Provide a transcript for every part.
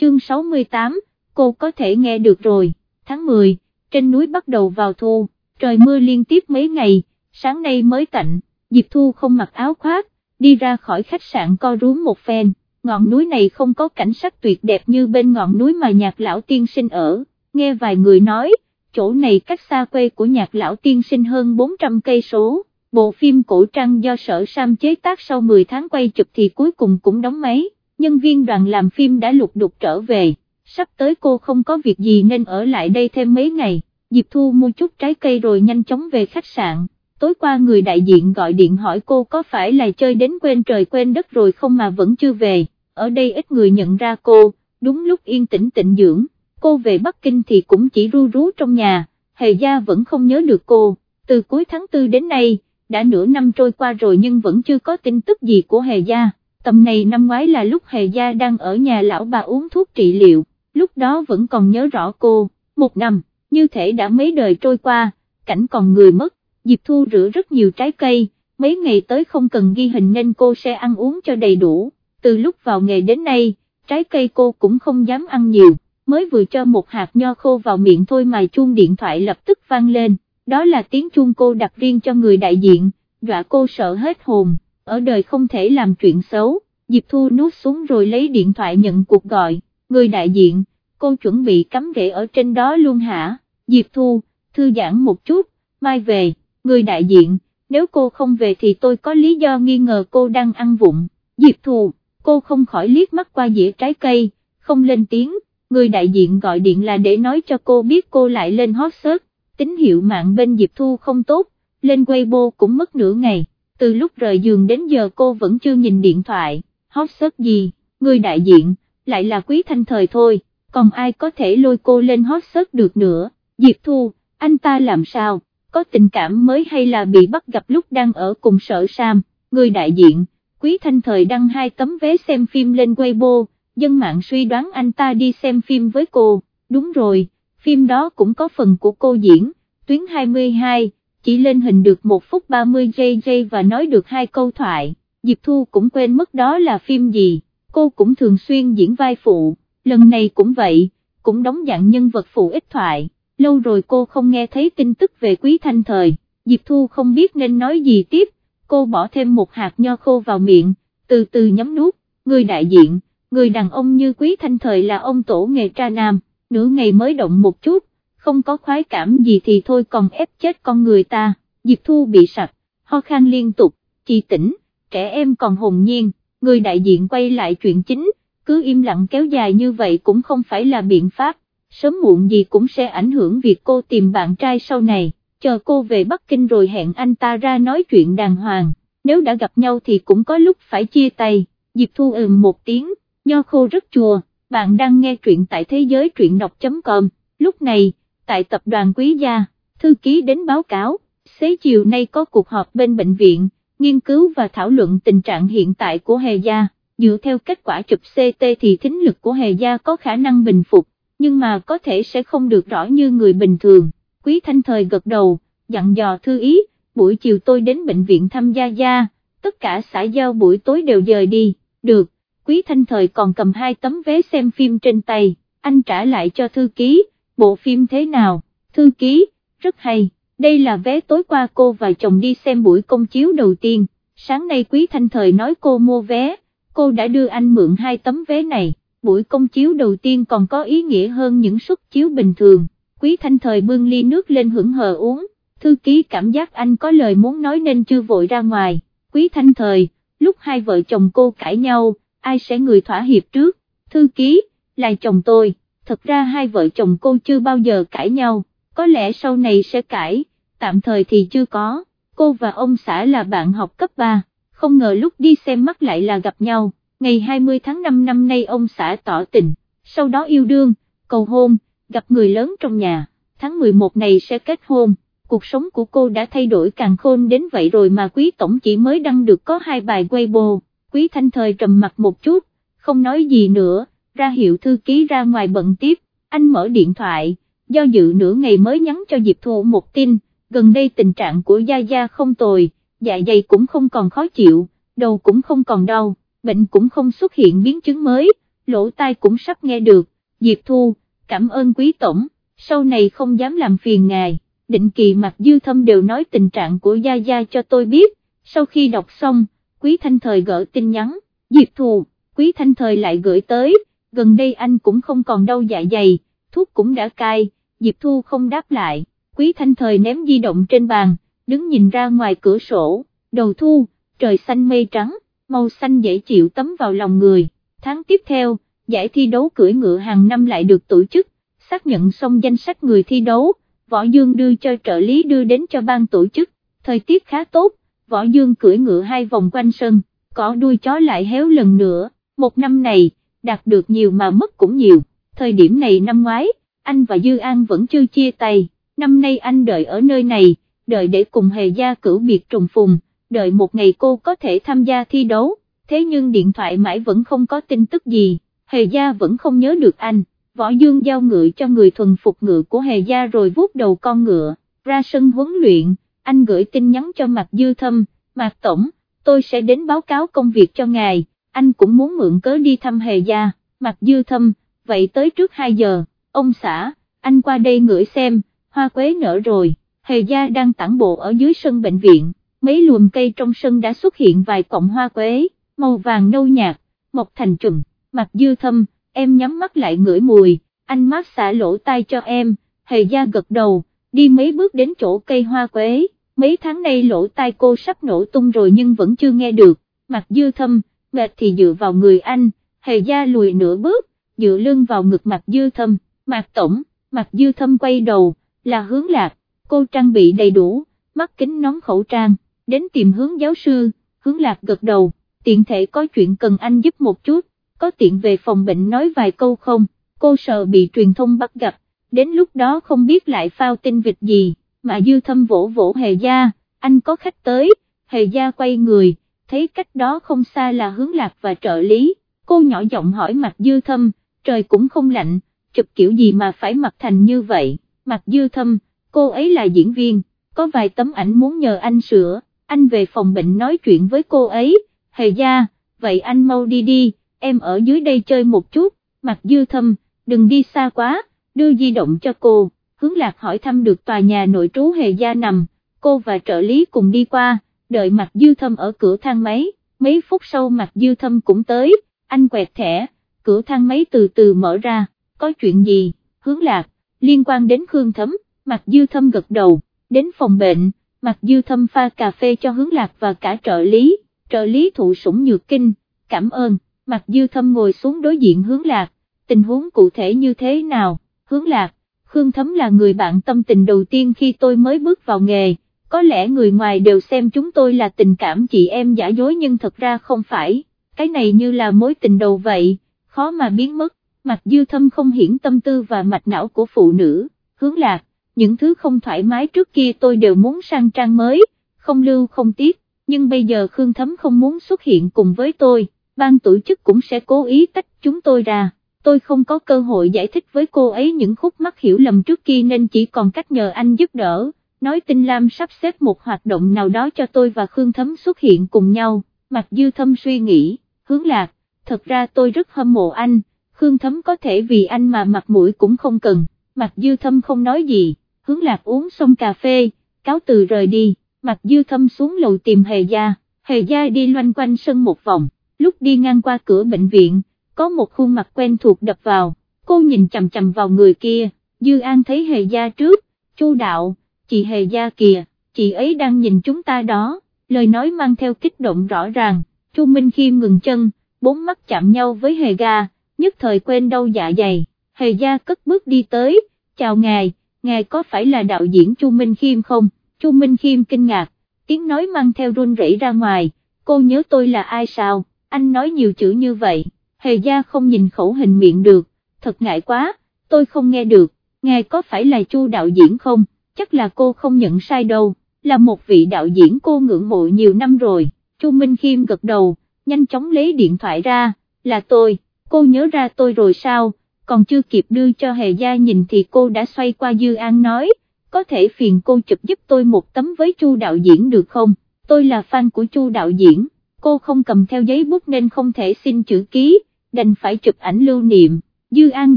chương 68, cô có thể nghe được rồi, tháng 10, trên núi bắt đầu vào thu, trời mưa liên tiếp mấy ngày, sáng nay mới tạnh, Diệp Thu không mặc áo khoác, đi ra khỏi khách sạn co rúm một phen, ngọn núi này không có cảnh sắc tuyệt đẹp như bên ngọn núi mà nhạc lão tiên sinh ở, nghe vài người nói, chỗ này cách xa quê của nhạc lão tiên sinh hơn 400 cây số. Bộ phim cổ trang do sở Sam chế tác sau 10 tháng quay chụp thì cuối cùng cũng đóng máy, nhân viên đoàn làm phim đã lục đục trở về, sắp tới cô không có việc gì nên ở lại đây thêm mấy ngày, Diệp Thu mua chút trái cây rồi nhanh chóng về khách sạn, tối qua người đại diện gọi điện hỏi cô có phải là chơi đến quên trời quên đất rồi không mà vẫn chưa về, ở đây ít người nhận ra cô, đúng lúc yên tĩnh tịnh dưỡng, cô về Bắc Kinh thì cũng chỉ ru rú trong nhà, Hề Gia vẫn không nhớ được cô, từ cuối tháng 4 đến nay, đã nửa năm trôi qua rồi nhưng vẫn chưa có tin tức gì của Hề Gia, tầm này năm ngoái là lúc Hề Gia đang ở nhà lão bà uống thuốc trị liệu, lúc đó vẫn còn nhớ rõ cô, một năm, như thể đã mấy đời trôi qua, cảnh còn người mất, Diệp Thu rửa rất nhiều trái cây, mấy ngày tới không cần ghi hình nên cô sẽ ăn uống cho đầy đủ, từ lúc vào nghề đến nay, trái cây cô cũng không dám ăn nhiều, mới vừa cho một hạt nho khô vào miệng thôi mà chuông điện thoại lập tức vang lên đó là tiếng chuông cô đặt riêng cho người đại diện, dọa cô sợ hết hồn, ở đời không thể làm chuyện xấu, Diệp Thu nuốt xuống rồi lấy điện thoại nhận cuộc gọi, người đại diện, cô chuẩn bị cắm rễ ở trên đó luôn hả, Diệp Thu, thư giãn một chút, mai về, người đại diện, nếu cô không về thì tôi có lý do nghi ngờ cô đang ăn vụng, Diệp Thu, cô không khỏi liếc mắt qua dĩa trái cây, không lên tiếng, người đại diện gọi điện là để nói cho cô biết cô lại lên hot search, tín hiệu mạng bên Diệp Thu không tốt, lên Weibo cũng mất nửa ngày, từ lúc rời giường đến giờ cô vẫn chưa nhìn điện thoại, hot search gì, người đại diện, lại là quý thanh thời thôi, còn ai có thể lôi cô lên hot search được nữa, Diệp Thu, anh ta làm sao, có tình cảm mới hay là bị bắt gặp lúc đang ở cùng sở Sam, người đại diện, quý thanh thời đăng hai tấm vé xem phim lên Weibo, dân mạng suy đoán anh ta đi xem phim với cô, đúng rồi phim đó cũng có phần của cô diễn, tuyến 22, chỉ lên hình được 1 phút 30 giây giây và nói được hai câu thoại, Diệp Thu cũng quên mất đó là phim gì, cô cũng thường xuyên diễn vai phụ, lần này cũng vậy, cũng đóng dạng nhân vật phụ ít thoại, lâu rồi cô không nghe thấy tin tức về Quý Thanh Thời, Diệp Thu không biết nên nói gì tiếp, cô bỏ thêm một hạt nho khô vào miệng, từ từ nhắm nuốt, người đại diện, người đàn ông như Quý Thanh Thời là ông tổ nghề tra nam. Nửa ngày mới động một chút, không có khoái cảm gì thì thôi còn ép chết con người ta, Diệp Thu bị sặc, ho khan liên tục, chị tỉnh, trẻ em còn hồn nhiên, người đại diện quay lại chuyện chính, cứ im lặng kéo dài như vậy cũng không phải là biện pháp, sớm muộn gì cũng sẽ ảnh hưởng việc cô tìm bạn trai sau này, chờ cô về Bắc Kinh rồi hẹn anh ta ra nói chuyện đàng hoàng, nếu đã gặp nhau thì cũng có lúc phải chia tay, Diệp Thu ừm một tiếng, nho khô rất chua bạn đang nghe truyện tại thế giới truyện đọc.com, lúc này, tại tập đoàn Quý Gia, thư ký đến báo cáo, xế chiều nay có cuộc họp bên bệnh viện, nghiên cứu và thảo luận tình trạng hiện tại của Hề Gia, dựa theo kết quả chụp CT thì thính lực của Hề Gia có khả năng bình phục, nhưng mà có thể sẽ không được rõ như người bình thường, Quý Thanh Thời gật đầu, dặn dò thư ý, buổi chiều tôi đến bệnh viện thăm Gia Gia, tất cả xã giao buổi tối đều dời đi, được. Quý Thanh Thời còn cầm hai tấm vé xem phim trên tay, anh trả lại cho thư ký, bộ phim thế nào, thư ký, rất hay, đây là vé tối qua cô và chồng đi xem buổi công chiếu đầu tiên, sáng nay Quý Thanh Thời nói cô mua vé, cô đã đưa anh mượn hai tấm vé này, buổi công chiếu đầu tiên còn có ý nghĩa hơn những suất chiếu bình thường, Quý Thanh Thời bưng ly nước lên hưởng hờ uống, thư ký cảm giác anh có lời muốn nói nên chưa vội ra ngoài, Quý Thanh Thời, lúc hai vợ chồng cô cãi nhau, ai sẽ người thỏa hiệp trước, thư ký, là chồng tôi, thật ra hai vợ chồng cô chưa bao giờ cãi nhau, có lẽ sau này sẽ cãi, tạm thời thì chưa có, cô và ông xã là bạn học cấp 3, không ngờ lúc đi xem mắt lại là gặp nhau, ngày 20 tháng 5 năm nay ông xã tỏ tình, sau đó yêu đương, cầu hôn, gặp người lớn trong nhà, tháng 11 này sẽ kết hôn. Cuộc sống của cô đã thay đổi càng khôn đến vậy rồi mà quý tổng chỉ mới đăng được có hai bài Weibo, Quý Thanh Thời trầm mặt một chút, không nói gì nữa, ra hiệu thư ký ra ngoài bận tiếp, anh mở điện thoại, do dự nửa ngày mới nhắn cho Diệp Thu một tin, gần đây tình trạng của Gia Gia không tồi, dạ dày cũng không còn khó chịu, đầu cũng không còn đau, bệnh cũng không xuất hiện biến chứng mới, lỗ tai cũng sắp nghe được, Diệp Thu, cảm ơn quý tổng, sau này không dám làm phiền ngài, định kỳ mặt dư thâm đều nói tình trạng của Gia Gia cho tôi biết, sau khi đọc xong, quý thanh thời gỡ tin nhắn, Diệp Thu, quý thanh thời lại gửi tới, gần đây anh cũng không còn đau dạ dày, thuốc cũng đã cai, Diệp Thu không đáp lại, quý thanh thời ném di động trên bàn, đứng nhìn ra ngoài cửa sổ, đầu thu, trời xanh mây trắng, màu xanh dễ chịu tấm vào lòng người, tháng tiếp theo, giải thi đấu cưỡi ngựa hàng năm lại được tổ chức, xác nhận xong danh sách người thi đấu, Võ Dương đưa cho trợ lý đưa đến cho ban tổ chức, thời tiết khá tốt, Võ Dương cưỡi ngựa hai vòng quanh sân, cỏ đuôi chó lại héo lần nữa, một năm này, đạt được nhiều mà mất cũng nhiều, thời điểm này năm ngoái, anh và Dư An vẫn chưa chia tay, năm nay anh đợi ở nơi này, đợi để cùng hề gia cử biệt trùng phùng, đợi một ngày cô có thể tham gia thi đấu, thế nhưng điện thoại mãi vẫn không có tin tức gì, hề gia vẫn không nhớ được anh, võ dương giao ngựa cho người thuần phục ngựa của hề gia rồi vuốt đầu con ngựa, ra sân huấn luyện, anh gửi tin nhắn cho Mạc Dư Thâm, Mạc Tổng, tôi sẽ đến báo cáo công việc cho ngài, anh cũng muốn mượn cớ đi thăm hề gia, mặt Dư Thâm, vậy tới trước 2 giờ, ông xã, anh qua đây ngửi xem, hoa quế nở rồi, hề gia đang tản bộ ở dưới sân bệnh viện, mấy luồng cây trong sân đã xuất hiện vài cọng hoa quế, màu vàng nâu nhạt, mọc thành chùm, mặt dư thâm, em nhắm mắt lại ngửi mùi, anh mát xả lỗ tai cho em, hề gia gật đầu, đi mấy bước đến chỗ cây hoa quế, mấy tháng nay lỗ tai cô sắp nổ tung rồi nhưng vẫn chưa nghe được, mặt dư thâm, mệt thì dựa vào người anh, hề gia lùi nửa bước, dựa lưng vào ngực mặt dư thâm, mặt tổng, mặt dư thâm quay đầu, là hướng lạc, cô trang bị đầy đủ, mắt kính nón khẩu trang, đến tìm hướng giáo sư, hướng lạc gật đầu, tiện thể có chuyện cần anh giúp một chút, có tiện về phòng bệnh nói vài câu không, cô sợ bị truyền thông bắt gặp, đến lúc đó không biết lại phao tin vịt gì, mà dư thâm vỗ vỗ hề gia, anh có khách tới, hề gia quay người, thấy cách đó không xa là hướng lạc và trợ lý, cô nhỏ giọng hỏi mặt dư thâm, trời cũng không lạnh, chụp kiểu gì mà phải mặc thành như vậy, mặt dư thâm, cô ấy là diễn viên, có vài tấm ảnh muốn nhờ anh sửa, anh về phòng bệnh nói chuyện với cô ấy, hề gia, vậy anh mau đi đi, em ở dưới đây chơi một chút, mặt dư thâm, đừng đi xa quá, đưa di động cho cô, hướng lạc hỏi thăm được tòa nhà nội trú hề gia nằm, cô và trợ lý cùng đi qua, đợi mặt dư thâm ở cửa thang máy, mấy phút sau mặt dư thâm cũng tới, anh quẹt thẻ, cửa thang máy từ từ mở ra, có chuyện gì, hướng lạc, liên quan đến Khương Thấm, mặt dư thâm gật đầu, đến phòng bệnh, mặt dư thâm pha cà phê cho hướng lạc và cả trợ lý, trợ lý thụ sủng nhược kinh, cảm ơn, mặt dư thâm ngồi xuống đối diện hướng lạc, tình huống cụ thể như thế nào, hướng lạc, Khương Thấm là người bạn tâm tình đầu tiên khi tôi mới bước vào nghề, có lẽ người ngoài đều xem chúng tôi là tình cảm chị em giả dối nhưng thật ra không phải, cái này như là mối tình đầu vậy, khó mà biến mất, mặt dư thâm không hiển tâm tư và mạch não của phụ nữ, hướng lạc, những thứ không thoải mái trước kia tôi đều muốn sang trang mới, không lưu không tiếc, nhưng bây giờ Khương Thấm không muốn xuất hiện cùng với tôi, ban tổ chức cũng sẽ cố ý tách chúng tôi ra, tôi không có cơ hội giải thích với cô ấy những khúc mắc hiểu lầm trước kia nên chỉ còn cách nhờ anh giúp đỡ, nói Tinh Lam sắp xếp một hoạt động nào đó cho tôi và Khương Thấm xuất hiện cùng nhau, mặt dư thâm suy nghĩ, hướng lạc, thật ra tôi rất hâm mộ anh, Khương Thấm có thể vì anh mà mặt mũi cũng không cần, mặt dư thâm không nói gì hướng lạc uống xong cà phê, cáo từ rời đi, mặt dư thâm xuống lầu tìm hề gia, hề gia đi loanh quanh sân một vòng, lúc đi ngang qua cửa bệnh viện, có một khuôn mặt quen thuộc đập vào, cô nhìn chầm chầm vào người kia, dư an thấy hề gia trước, chu đạo, chị hề gia kìa, chị ấy đang nhìn chúng ta đó, lời nói mang theo kích động rõ ràng, chu Minh Khiêm ngừng chân, bốn mắt chạm nhau với hề ga, nhất thời quên đau dạ dày, hề gia cất bước đi tới, chào ngài, ngài có phải là đạo diễn Chu Minh Khiêm không, Chu Minh Khiêm kinh ngạc, tiếng nói mang theo run rẩy ra ngoài, cô nhớ tôi là ai sao, anh nói nhiều chữ như vậy, hề gia không nhìn khẩu hình miệng được, thật ngại quá, tôi không nghe được, ngài có phải là Chu đạo diễn không, chắc là cô không nhận sai đâu, là một vị đạo diễn cô ngưỡng mộ nhiều năm rồi, Chu Minh Khiêm gật đầu, nhanh chóng lấy điện thoại ra, là tôi, cô nhớ ra tôi rồi sao, còn chưa kịp đưa cho hề gia nhìn thì cô đã xoay qua Dư An nói, có thể phiền cô chụp giúp tôi một tấm với Chu đạo diễn được không, tôi là fan của Chu đạo diễn, cô không cầm theo giấy bút nên không thể xin chữ ký, đành phải chụp ảnh lưu niệm, Dư An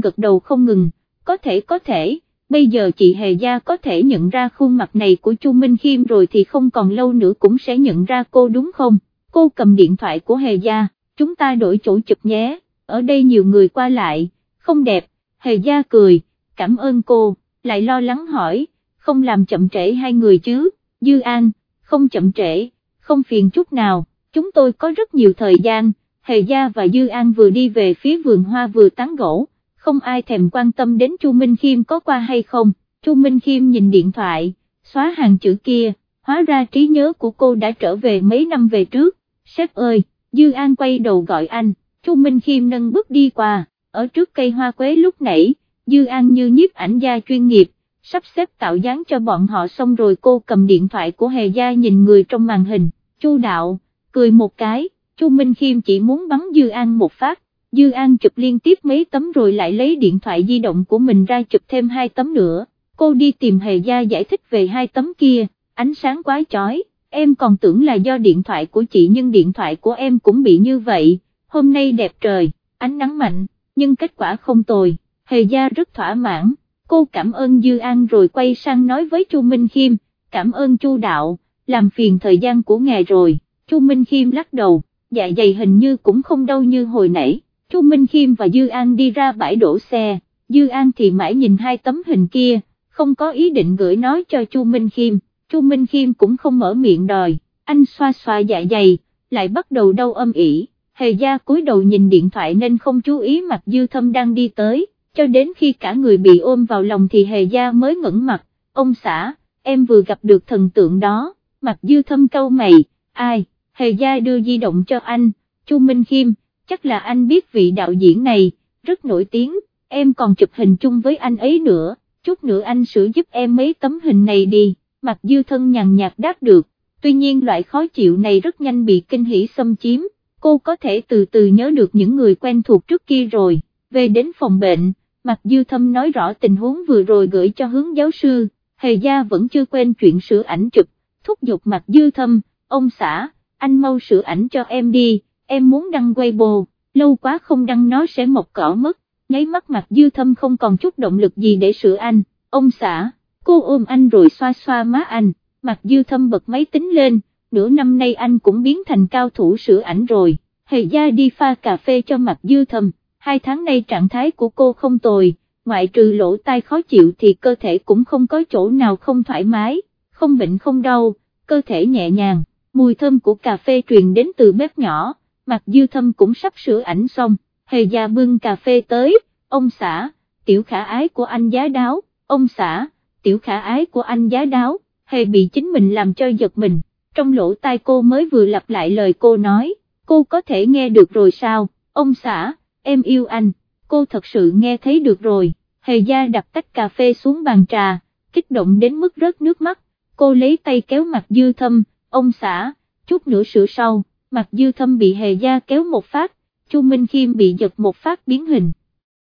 gật đầu không ngừng, có thể có thể, bây giờ chị Hề Gia có thể nhận ra khuôn mặt này của Chu Minh Khiêm rồi thì không còn lâu nữa cũng sẽ nhận ra cô đúng không, cô cầm điện thoại của Hề Gia, chúng ta đổi chỗ chụp nhé, ở đây nhiều người qua lại, không đẹp, Hề Gia cười, cảm ơn cô, lại lo lắng hỏi, không làm chậm trễ hai người chứ, Dư An, không chậm trễ, không phiền chút nào, chúng tôi có rất nhiều thời gian, Hề Gia và Dư An vừa đi về phía vườn hoa vừa tán gỗ, không ai thèm quan tâm đến Chu Minh Khiêm có qua hay không, Chu Minh Khiêm nhìn điện thoại, xóa hàng chữ kia, hóa ra trí nhớ của cô đã trở về mấy năm về trước, sếp ơi, Dư An quay đầu gọi anh, Chu Minh Khiêm nâng bước đi qua, ở trước cây hoa quế lúc nãy, Dư An như nhiếp ảnh gia chuyên nghiệp, sắp xếp tạo dáng cho bọn họ xong rồi cô cầm điện thoại của Hề Gia nhìn người trong màn hình, Chu Đạo, cười một cái, Chu Minh Khiêm chỉ muốn bắn Dư An một phát, Dư An chụp liên tiếp mấy tấm rồi lại lấy điện thoại di động của mình ra chụp thêm hai tấm nữa, cô đi tìm Hề Gia giải thích về hai tấm kia, ánh sáng quá chói, em còn tưởng là do điện thoại của chị nhưng điện thoại của em cũng bị như vậy, hôm nay đẹp trời, ánh nắng mạnh, nhưng kết quả không tồi, Hề Gia rất thỏa mãn, cô cảm ơn Dư An rồi quay sang nói với Chu Minh Khiêm, cảm ơn Chu Đạo, làm phiền thời gian của ngài rồi, Chu Minh Khiêm lắc đầu, dạ dày hình như cũng không đau như hồi nãy. Chu Minh Khiêm và Dư An đi ra bãi đổ xe, Dư An thì mãi nhìn hai tấm hình kia, không có ý định gửi nói cho Chu Minh Khiêm, Chu Minh Khiêm cũng không mở miệng đòi, anh xoa xoa dạ dày, lại bắt đầu đau âm ỉ, hề gia cúi đầu nhìn điện thoại nên không chú ý mặt Dư Thâm đang đi tới, cho đến khi cả người bị ôm vào lòng thì hề gia mới ngẩng mặt, ông xã, em vừa gặp được thần tượng đó, mặt Dư Thâm câu mày, ai, hề gia đưa di động cho anh, Chu Minh Khiêm, chắc là anh biết vị đạo diễn này, rất nổi tiếng, em còn chụp hình chung với anh ấy nữa, chút nữa anh sửa giúp em mấy tấm hình này đi, mặc dư thân nhàn nhạt đáp được, tuy nhiên loại khó chịu này rất nhanh bị kinh hỉ xâm chiếm, cô có thể từ từ nhớ được những người quen thuộc trước kia rồi, về đến phòng bệnh, mặc dư thâm nói rõ tình huống vừa rồi gửi cho hướng giáo sư, hề gia vẫn chưa quên chuyện sửa ảnh chụp, thúc giục mặc dư thâm, ông xã, anh mau sửa ảnh cho em đi em muốn đăng Weibo, lâu quá không đăng nó sẽ mọc cỏ mất, nháy mắt mặt dư thâm không còn chút động lực gì để sửa anh, ông xã, cô ôm anh rồi xoa xoa má anh, mặt dư thâm bật máy tính lên, nửa năm nay anh cũng biến thành cao thủ sửa ảnh rồi, hề gia đi pha cà phê cho mặt dư thâm, hai tháng nay trạng thái của cô không tồi, ngoại trừ lỗ tai khó chịu thì cơ thể cũng không có chỗ nào không thoải mái, không bệnh không đau, cơ thể nhẹ nhàng, mùi thơm của cà phê truyền đến từ bếp nhỏ mặt dư thâm cũng sắp sửa ảnh xong, hề già bưng cà phê tới, ông xã, tiểu khả ái của anh giá đáo, ông xã, tiểu khả ái của anh giá đáo, hề bị chính mình làm cho giật mình, trong lỗ tai cô mới vừa lặp lại lời cô nói, cô có thể nghe được rồi sao, ông xã, em yêu anh, cô thật sự nghe thấy được rồi, hề gia đặt tách cà phê xuống bàn trà, kích động đến mức rớt nước mắt, cô lấy tay kéo mặt dư thâm, ông xã, chút nữa sửa sau mặt dư thâm bị hề gia kéo một phát, Chu Minh Khiêm bị giật một phát biến hình.